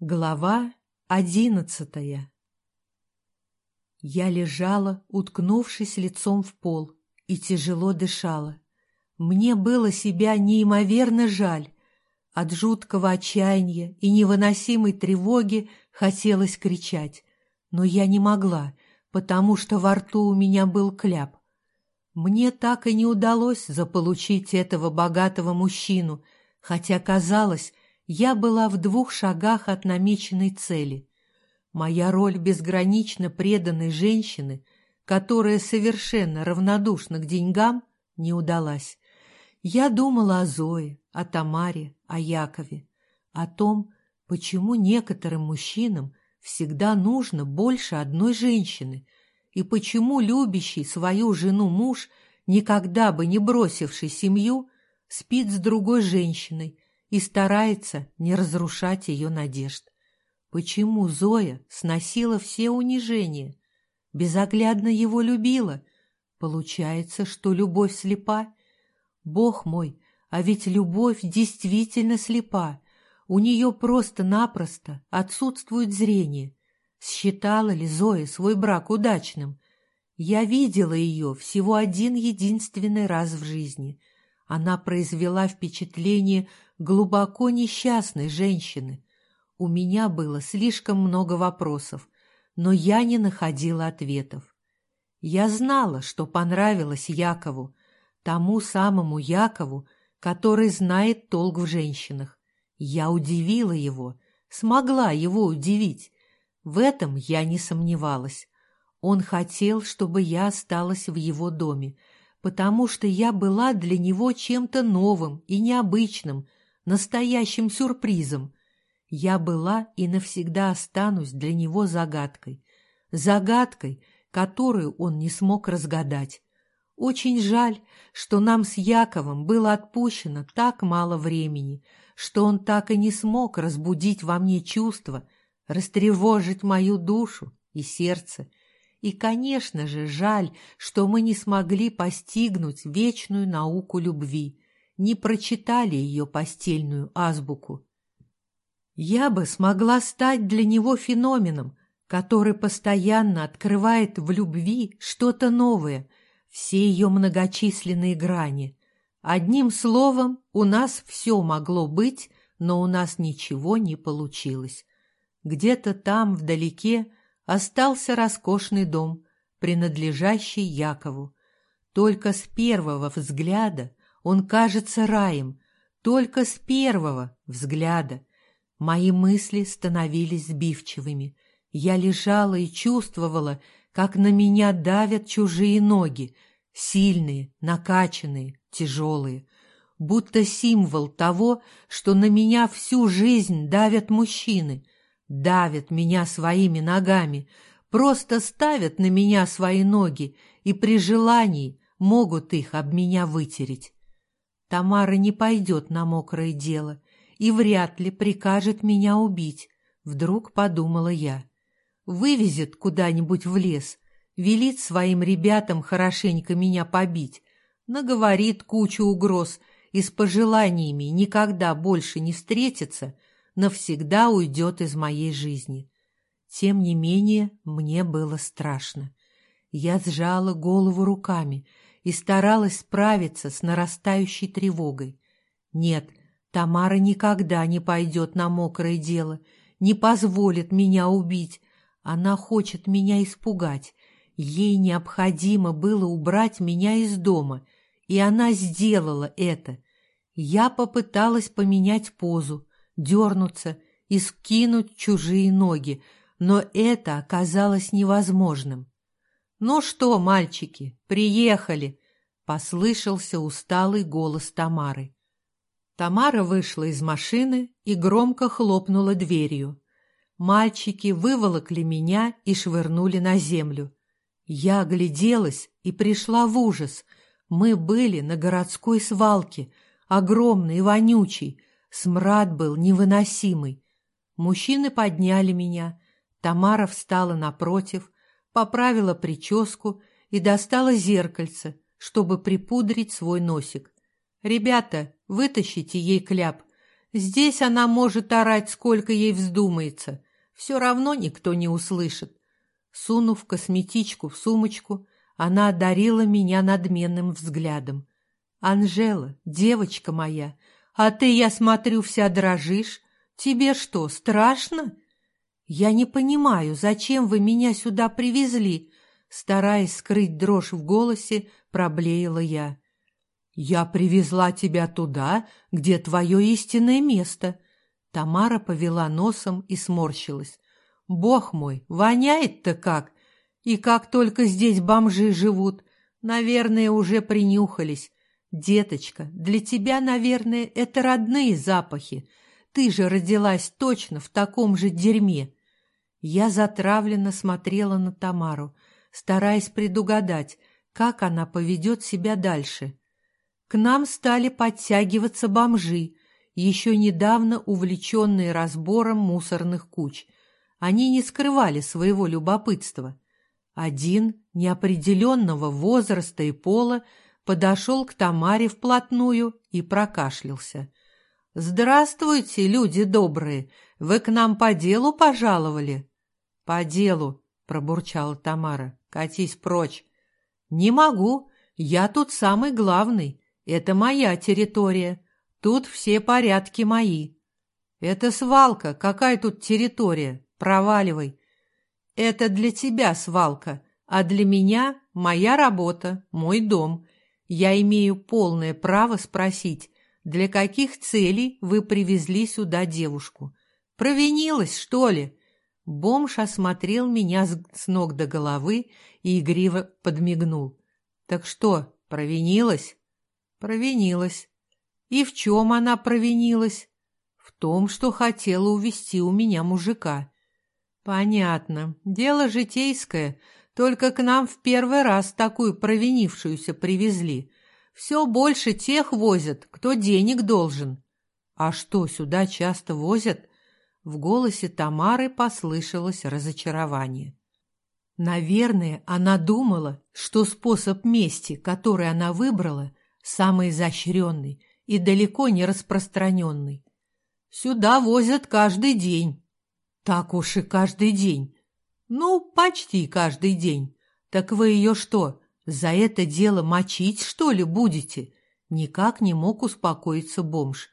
Глава одиннадцатая Я лежала, уткнувшись лицом в пол, и тяжело дышала. Мне было себя неимоверно жаль. От жуткого отчаяния и невыносимой тревоги хотелось кричать, но я не могла, потому что во рту у меня был кляп. Мне так и не удалось заполучить этого богатого мужчину, хотя казалось, я была в двух шагах от намеченной цели. Моя роль безгранично преданной женщины, которая совершенно равнодушна к деньгам, не удалась. Я думала о Зое, о Тамаре, о Якове, о том, почему некоторым мужчинам всегда нужно больше одной женщины, и почему любящий свою жену муж, никогда бы не бросивший семью, спит с другой женщиной, и старается не разрушать ее надежд. Почему Зоя сносила все унижения? Безоглядно его любила. Получается, что любовь слепа? Бог мой, а ведь любовь действительно слепа. У нее просто-напросто отсутствует зрение. Считала ли Зоя свой брак удачным? Я видела ее всего один единственный раз в жизни. Она произвела впечатление глубоко несчастной женщины. У меня было слишком много вопросов, но я не находила ответов. Я знала, что понравилось Якову, тому самому Якову, который знает толк в женщинах. Я удивила его, смогла его удивить. В этом я не сомневалась. Он хотел, чтобы я осталась в его доме, потому что я была для него чем-то новым и необычным, настоящим сюрпризом. Я была и навсегда останусь для него загадкой. Загадкой, которую он не смог разгадать. Очень жаль, что нам с Яковом было отпущено так мало времени, что он так и не смог разбудить во мне чувства, растревожить мою душу и сердце. И, конечно же, жаль, что мы не смогли постигнуть вечную науку любви, не прочитали ее постельную азбуку. Я бы смогла стать для него феноменом, который постоянно открывает в любви что-то новое, все ее многочисленные грани. Одним словом, у нас все могло быть, но у нас ничего не получилось. Где-то там, вдалеке, остался роскошный дом, принадлежащий Якову. Только с первого взгляда он кажется раем, только с первого взгляда. Мои мысли становились сбивчивыми. Я лежала и чувствовала, как на меня давят чужие ноги, сильные, накачанные, тяжелые, будто символ того, что на меня всю жизнь давят мужчины, давят меня своими ногами, просто ставят на меня свои ноги и при желании могут их об меня вытереть. Тамара не пойдет на мокрое дело и вряд ли прикажет меня убить, вдруг подумала я. Вывезет куда-нибудь в лес, велит своим ребятам хорошенько меня побить, наговорит кучу угроз и с пожеланиями никогда больше не встретиться, навсегда уйдет из моей жизни. Тем не менее, мне было страшно. Я сжала голову руками — и старалась справиться с нарастающей тревогой. Нет, Тамара никогда не пойдет на мокрое дело, не позволит меня убить. Она хочет меня испугать. Ей необходимо было убрать меня из дома, и она сделала это. Я попыталась поменять позу, дернуться и скинуть чужие ноги, но это оказалось невозможным. «Ну что, мальчики, приехали!» — послышался усталый голос Тамары. Тамара вышла из машины и громко хлопнула дверью. Мальчики выволокли меня и швырнули на землю. Я огляделась и пришла в ужас. Мы были на городской свалке, огромный и вонючий. Смрад был невыносимый. Мужчины подняли меня. Тамара встала напротив — поправила прическу и достала зеркальце, чтобы припудрить свой носик. «Ребята, вытащите ей кляп. Здесь она может орать, сколько ей вздумается. Все равно никто не услышит. Сунув косметичку в сумочку, она одарила меня надменным взглядом. «Анжела, девочка моя, а ты, я смотрю, вся дрожишь. Тебе что, страшно?» «Я не понимаю, зачем вы меня сюда привезли?» Стараясь скрыть дрожь в голосе, проблеяла я. «Я привезла тебя туда, где твое истинное место». Тамара повела носом и сморщилась. «Бог мой, воняет-то как! И как только здесь бомжи живут, наверное, уже принюхались. Деточка, для тебя, наверное, это родные запахи. Ты же родилась точно в таком же дерьме. Я затравленно смотрела на Тамару, стараясь предугадать, как она поведет себя дальше. К нам стали подтягиваться бомжи, еще недавно увлеченные разбором мусорных куч. Они не скрывали своего любопытства. Один, неопределенного возраста и пола, подошел к Тамаре вплотную и прокашлялся. «Здравствуйте, люди добрые! Вы к нам по делу пожаловали?» «По делу», — пробурчала Тамара. «Катись прочь». «Не могу. Я тут самый главный. Это моя территория. Тут все порядки мои». «Это свалка. Какая тут территория? Проваливай. Это для тебя свалка, а для меня моя работа, мой дом. Я имею полное право спросить, для каких целей вы привезли сюда девушку. Провинилась, что ли? Бомж осмотрел меня с ног до головы и игриво подмигнул. Так что, провинилась? Провинилась. И в чем она провинилась? В том, что хотела увести у меня мужика. Понятно. Дело житейское. Только к нам в первый раз такую провинившуюся привезли. Все больше тех возят, кто денег должен. А что, сюда часто возят? В голосе Тамары послышалось разочарование. Наверное, она думала, что способ мести, который она выбрала, самый изощренный и далеко не распространенный. Сюда возят каждый день, так уж и каждый день. Ну, почти каждый день. Так вы ее что, за это дело мочить, что ли, будете? Никак не мог успокоиться бомж.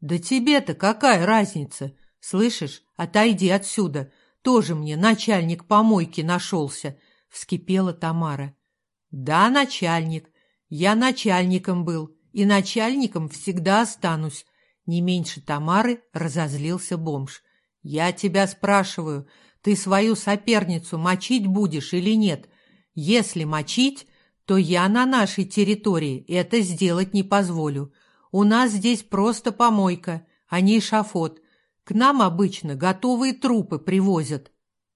Да тебе-то какая разница? Слышишь, отойди отсюда. Тоже мне начальник помойки нашелся, вскипела Тамара. Да, начальник. Я начальником был, и начальником всегда останусь. Не меньше Тамары разозлился бомж. «Я тебя спрашиваю, ты свою соперницу мочить будешь или нет? Если мочить, то я на нашей территории это сделать не позволю. У нас здесь просто помойка, а не шафот. К нам обычно готовые трупы привозят».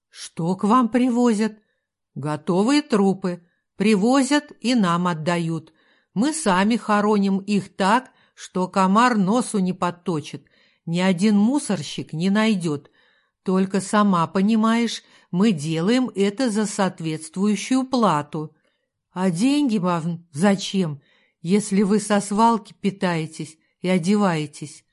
«Что к вам привозят?» «Готовые трупы. Привозят и нам отдают. Мы сами хороним их так, что комар носу не подточит, ни один мусорщик не найдет. Только сама понимаешь, мы делаем это за соответствующую плату. А деньги вам зачем, если вы со свалки питаетесь и одеваетесь?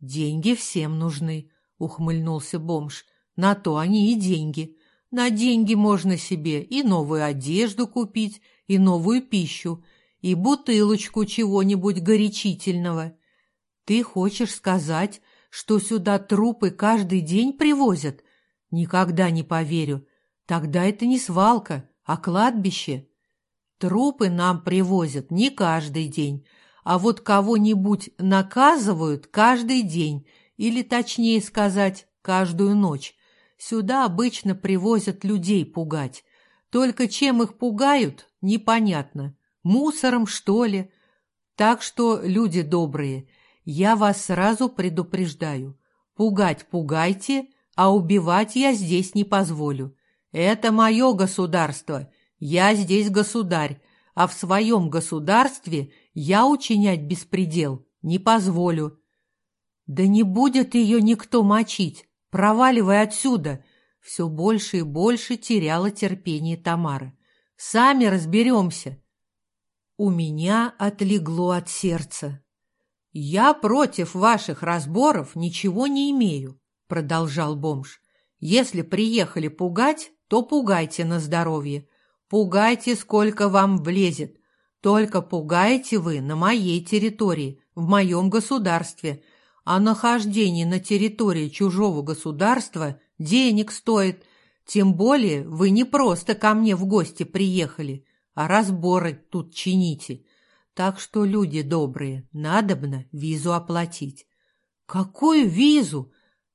Деньги всем нужны, ухмыльнулся бомж. На то они и деньги. На деньги можно себе и новую одежду купить, и новую пищу, и бутылочку чего-нибудь горячительного. Ты хочешь сказать, что сюда трупы каждый день привозят? Никогда не поверю. Тогда это не свалка, а кладбище. Трупы нам привозят не каждый день, а вот кого-нибудь наказывают каждый день, или, точнее сказать, каждую ночь. Сюда обычно привозят людей пугать. Только чем их пугают, непонятно. Мусором, что ли? Так что, люди добрые, я вас сразу предупреждаю. Пугать пугайте, а убивать я здесь не позволю. Это мое государство, я здесь государь, а в своем государстве я учинять беспредел не позволю. Да не будет ее никто мочить, проваливай отсюда. Все больше и больше теряла терпение Тамара. Сами разберемся. У меня отлегло от сердца. «Я против ваших разборов ничего не имею», — продолжал бомж. «Если приехали пугать, то пугайте на здоровье. Пугайте, сколько вам влезет. Только пугаете вы на моей территории, в моем государстве. А нахождение на территории чужого государства денег стоит. Тем более вы не просто ко мне в гости приехали, а разборы тут чините. Так что, люди добрые, надобно визу оплатить. Какую визу?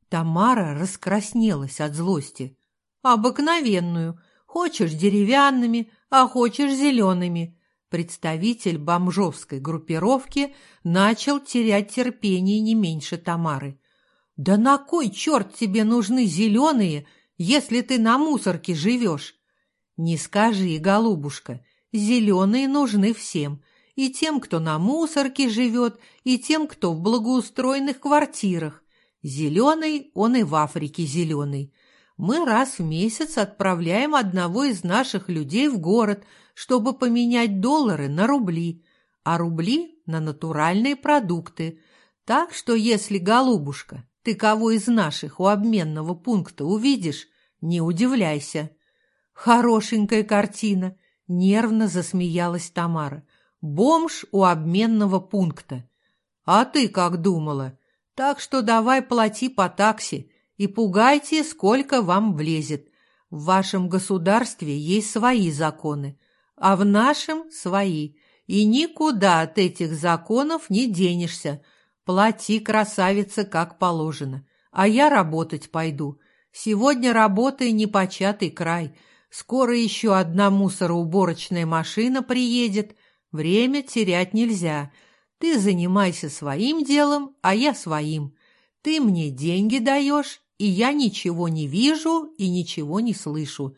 Тамара раскраснелась от злости. Обыкновенную. Хочешь деревянными, а хочешь зелеными представитель бомжовской группировки начал терять терпение не меньше Тамары. «Да на кой черт тебе нужны зеленые, если ты на мусорке живешь?» «Не скажи, голубушка, зеленые нужны всем, и тем, кто на мусорке живет, и тем, кто в благоустроенных квартирах. Зеленый, он и в Африке зеленый. Мы раз в месяц отправляем одного из наших людей в город – чтобы поменять доллары на рубли, а рубли на натуральные продукты. Так что если, голубушка, ты кого из наших у обменного пункта увидишь, не удивляйся. Хорошенькая картина, нервно засмеялась Тамара. Бомж у обменного пункта. А ты как думала? Так что давай плати по такси и пугайте, сколько вам влезет. В вашем государстве есть свои законы а в нашем свои. И никуда от этих законов не денешься. Плати, красавица, как положено. А я работать пойду. Сегодня работай непочатый край. Скоро еще одна мусороуборочная машина приедет. Время терять нельзя. Ты занимайся своим делом, а я своим. Ты мне деньги даешь, и я ничего не вижу и ничего не слышу.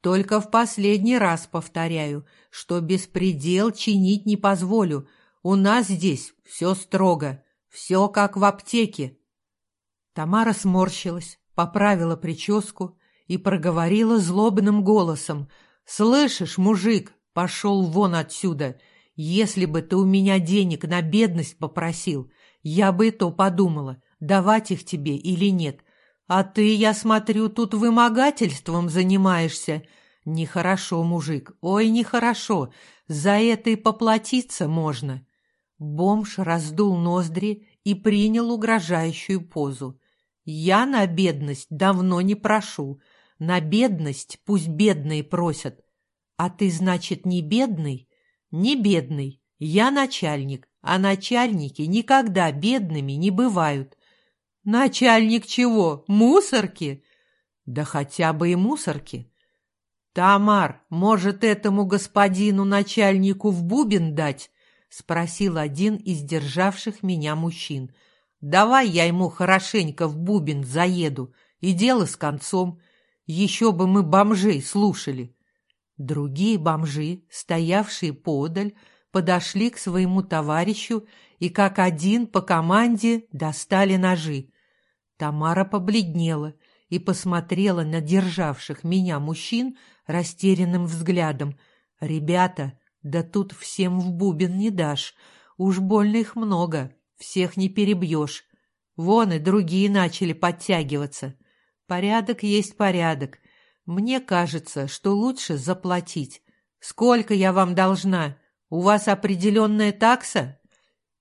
Только в последний раз повторяю, что беспредел чинить не позволю. У нас здесь все строго, все как в аптеке. Тамара сморщилась, поправила прическу и проговорила злобным голосом. «Слышишь, мужик, пошел вон отсюда. Если бы ты у меня денег на бедность попросил, я бы и то подумала, давать их тебе или нет. А ты, я смотрю, тут вымогательством занимаешься. Нехорошо, мужик, ой, нехорошо. За это и поплатиться можно. Бомж раздул ноздри и принял угрожающую позу. Я на бедность давно не прошу. На бедность пусть бедные просят. А ты, значит, не бедный? Не бедный. Я начальник, а начальники никогда бедными не бывают. Начальник чего? Мусорки? Да хотя бы и мусорки. Тамар, может, этому господину начальнику в бубен дать? Спросил один из державших меня мужчин. Давай я ему хорошенько в бубен заеду, и дело с концом. Еще бы мы бомжей слушали. Другие бомжи, стоявшие подаль, подошли к своему товарищу и как один по команде достали ножи. Тамара побледнела и посмотрела на державших меня мужчин растерянным взглядом. «Ребята, да тут всем в бубен не дашь. Уж больно их много, всех не перебьешь. Вон и другие начали подтягиваться. Порядок есть порядок. Мне кажется, что лучше заплатить. Сколько я вам должна? У вас определенная такса?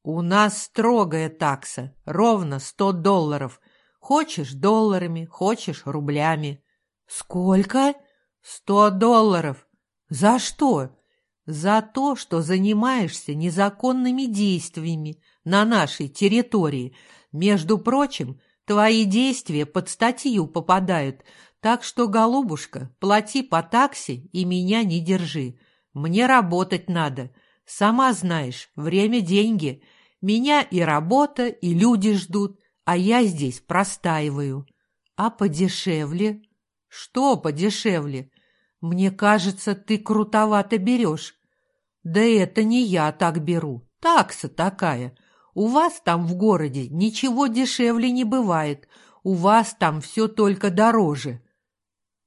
У нас строгая такса, ровно сто долларов. Хочешь долларами, хочешь рублями. Сколько? Сто долларов. За что? За то, что занимаешься незаконными действиями на нашей территории. Между прочим, твои действия под статью попадают, так что, голубушка, плати по такси и меня не держи. Мне работать надо. Сама знаешь, время – деньги. Меня и работа, и люди ждут а я здесь простаиваю. А подешевле? Что подешевле? Мне кажется, ты крутовато берешь. Да это не я так беру, такса такая. У вас там в городе ничего дешевле не бывает, у вас там все только дороже.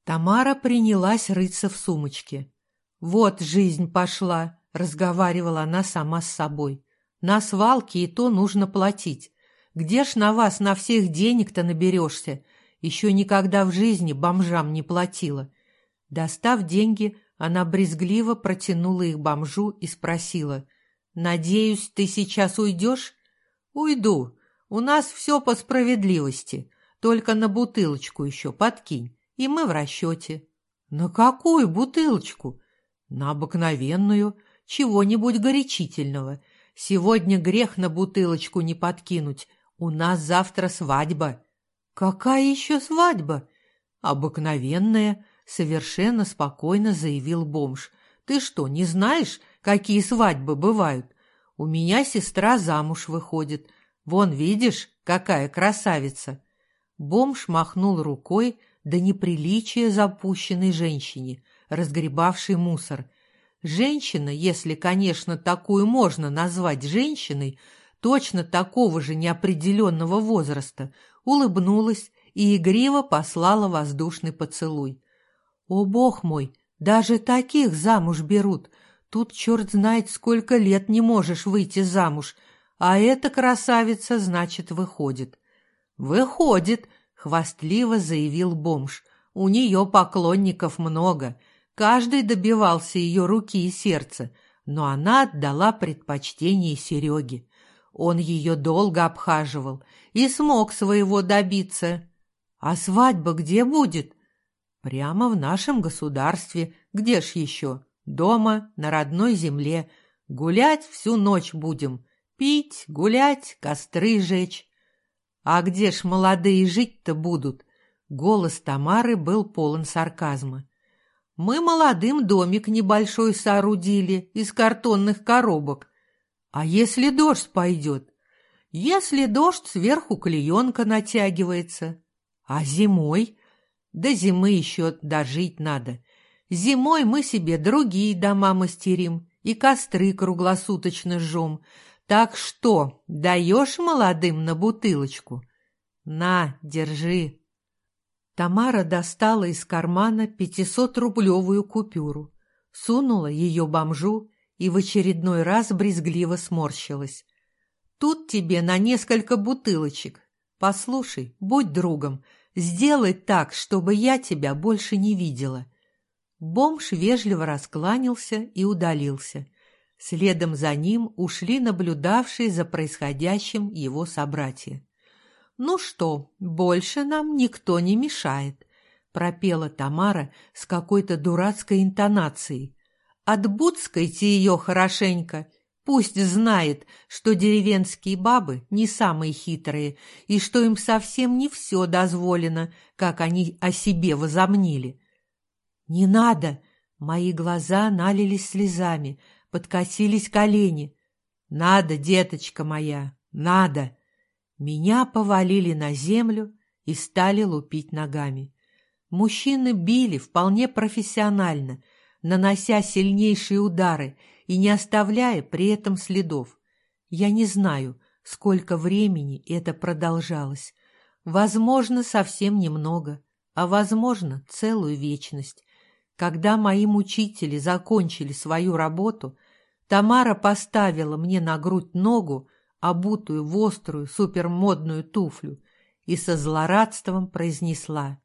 Тамара принялась рыться в сумочке. Вот жизнь пошла, разговаривала она сама с собой. На свалке и то нужно платить. Где ж на вас на всех денег-то наберешься? Еще никогда в жизни бомжам не платила. Достав деньги, она брезгливо протянула их бомжу и спросила. «Надеюсь, ты сейчас уйдешь?» «Уйду. У нас все по справедливости. Только на бутылочку еще подкинь, и мы в расчете». «На какую бутылочку?» «На обыкновенную. Чего-нибудь горячительного. Сегодня грех на бутылочку не подкинуть. У нас завтра свадьба». «Какая еще свадьба?» «Обыкновенная», — совершенно спокойно заявил бомж. «Ты что, не знаешь, какие свадьбы бывают? У меня сестра замуж выходит. Вон, видишь, какая красавица!» Бомж махнул рукой до неприличия запущенной женщине, разгребавшей мусор. Женщина, если, конечно, такую можно назвать женщиной, точно такого же неопределенного возраста, улыбнулась и игриво послала воздушный поцелуй. «О, бог мой, даже таких замуж берут! Тут черт знает, сколько лет не можешь выйти замуж, а эта красавица, значит, выходит». «Выходит», — хвастливо заявил бомж. «У нее поклонников много, каждый добивался ее руки и сердца, но она отдала предпочтение Сереге. Он ее долго обхаживал и смог своего добиться. А свадьба где будет? Прямо в нашем государстве. Где ж еще? Дома, на родной земле. Гулять всю ночь будем. Пить, гулять, костры жечь. А где ж молодые жить-то будут? Голос Тамары был полон сарказма. Мы молодым домик небольшой соорудили из картонных коробок. А если дождь пойдет? Если дождь, сверху клеенка натягивается. А зимой? До зимы еще дожить надо. Зимой мы себе другие дома мастерим и костры круглосуточно жжем. Так что, даешь молодым на бутылочку? На, держи. Тамара достала из кармана пятисотрублевую купюру, сунула ее бомжу и в очередной раз брезгливо сморщилась. «Тут тебе на несколько бутылочек. Послушай, будь другом, сделай так, чтобы я тебя больше не видела». Бомж вежливо раскланялся и удалился. Следом за ним ушли наблюдавшие за происходящим его собратья. «Ну что, больше нам никто не мешает», — пропела Тамара с какой-то дурацкой интонацией, Отбудскайте ее хорошенько. Пусть знает, что деревенские бабы не самые хитрые и что им совсем не все дозволено, как они о себе возомнили. «Не надо!» Мои глаза налились слезами, подкосились колени. «Надо, деточка моя, надо!» Меня повалили на землю и стали лупить ногами. Мужчины били вполне профессионально — нанося сильнейшие удары и не оставляя при этом следов. Я не знаю, сколько времени это продолжалось. Возможно, совсем немного, а возможно, целую вечность. Когда мои мучители закончили свою работу, Тамара поставила мне на грудь ногу, обутую в острую супермодную туфлю, и со злорадством произнесла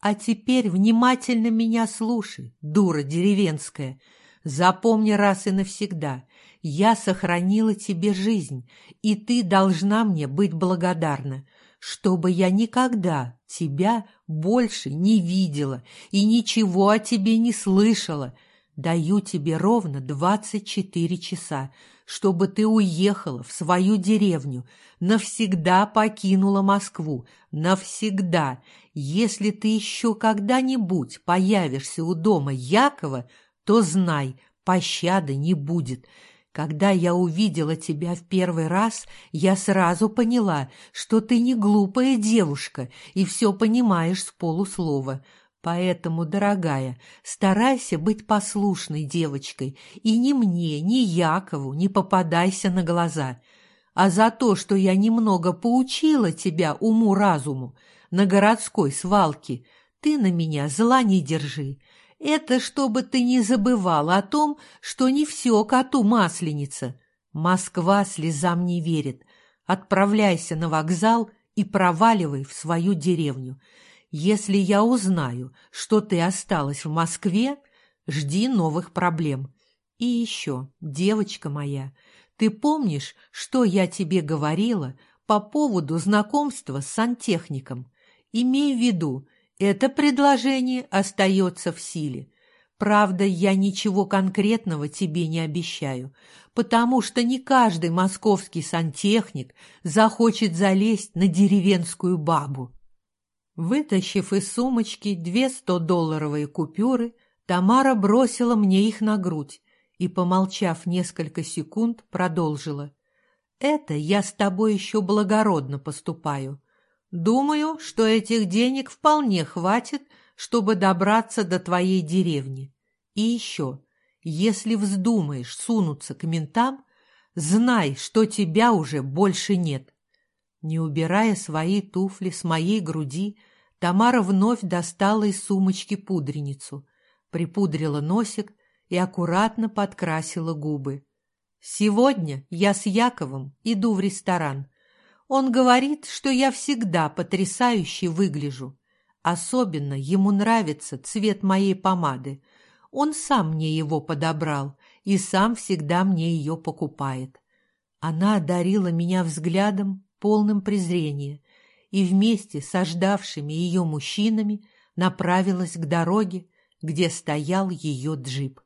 а теперь внимательно меня слушай, дура деревенская. Запомни раз и навсегда, я сохранила тебе жизнь, и ты должна мне быть благодарна, чтобы я никогда тебя больше не видела и ничего о тебе не слышала. Даю тебе ровно двадцать четыре часа, чтобы ты уехала в свою деревню, навсегда покинула Москву, навсегда, если ты еще когда-нибудь появишься у дома Якова, то знай, пощады не будет. Когда я увидела тебя в первый раз, я сразу поняла, что ты не глупая девушка и все понимаешь с полуслова. Поэтому, дорогая, старайся быть послушной девочкой и ни мне, ни Якову не попадайся на глаза. А за то, что я немного поучила тебя уму-разуму, на городской свалке, ты на меня зла не держи. Это чтобы ты не забывал о том, что не все коту масленица. Москва слезам не верит. Отправляйся на вокзал и проваливай в свою деревню. Если я узнаю, что ты осталась в Москве, жди новых проблем. И еще, девочка моя, ты помнишь, что я тебе говорила по поводу знакомства с сантехником? Имей в виду, это предложение остается в силе. Правда, я ничего конкретного тебе не обещаю, потому что не каждый московский сантехник захочет залезть на деревенскую бабу. Вытащив из сумочки две сто-долларовые купюры, Тамара бросила мне их на грудь и, помолчав несколько секунд, продолжила. «Это я с тобой еще благородно поступаю. Думаю, что этих денег вполне хватит, чтобы добраться до твоей деревни. И еще, если вздумаешь сунуться к ментам, знай, что тебя уже больше нет». Не убирая свои туфли с моей груди, Тамара вновь достала из сумочки пудреницу, припудрила носик и аккуратно подкрасила губы. «Сегодня я с Яковом иду в ресторан. Он говорит, что я всегда потрясающе выгляжу. Особенно ему нравится цвет моей помады. Он сам мне его подобрал и сам всегда мне ее покупает. Она одарила меня взглядом, полным презрения, и вместе с ождавшими ее мужчинами направилась к дороге, где стоял ее джип.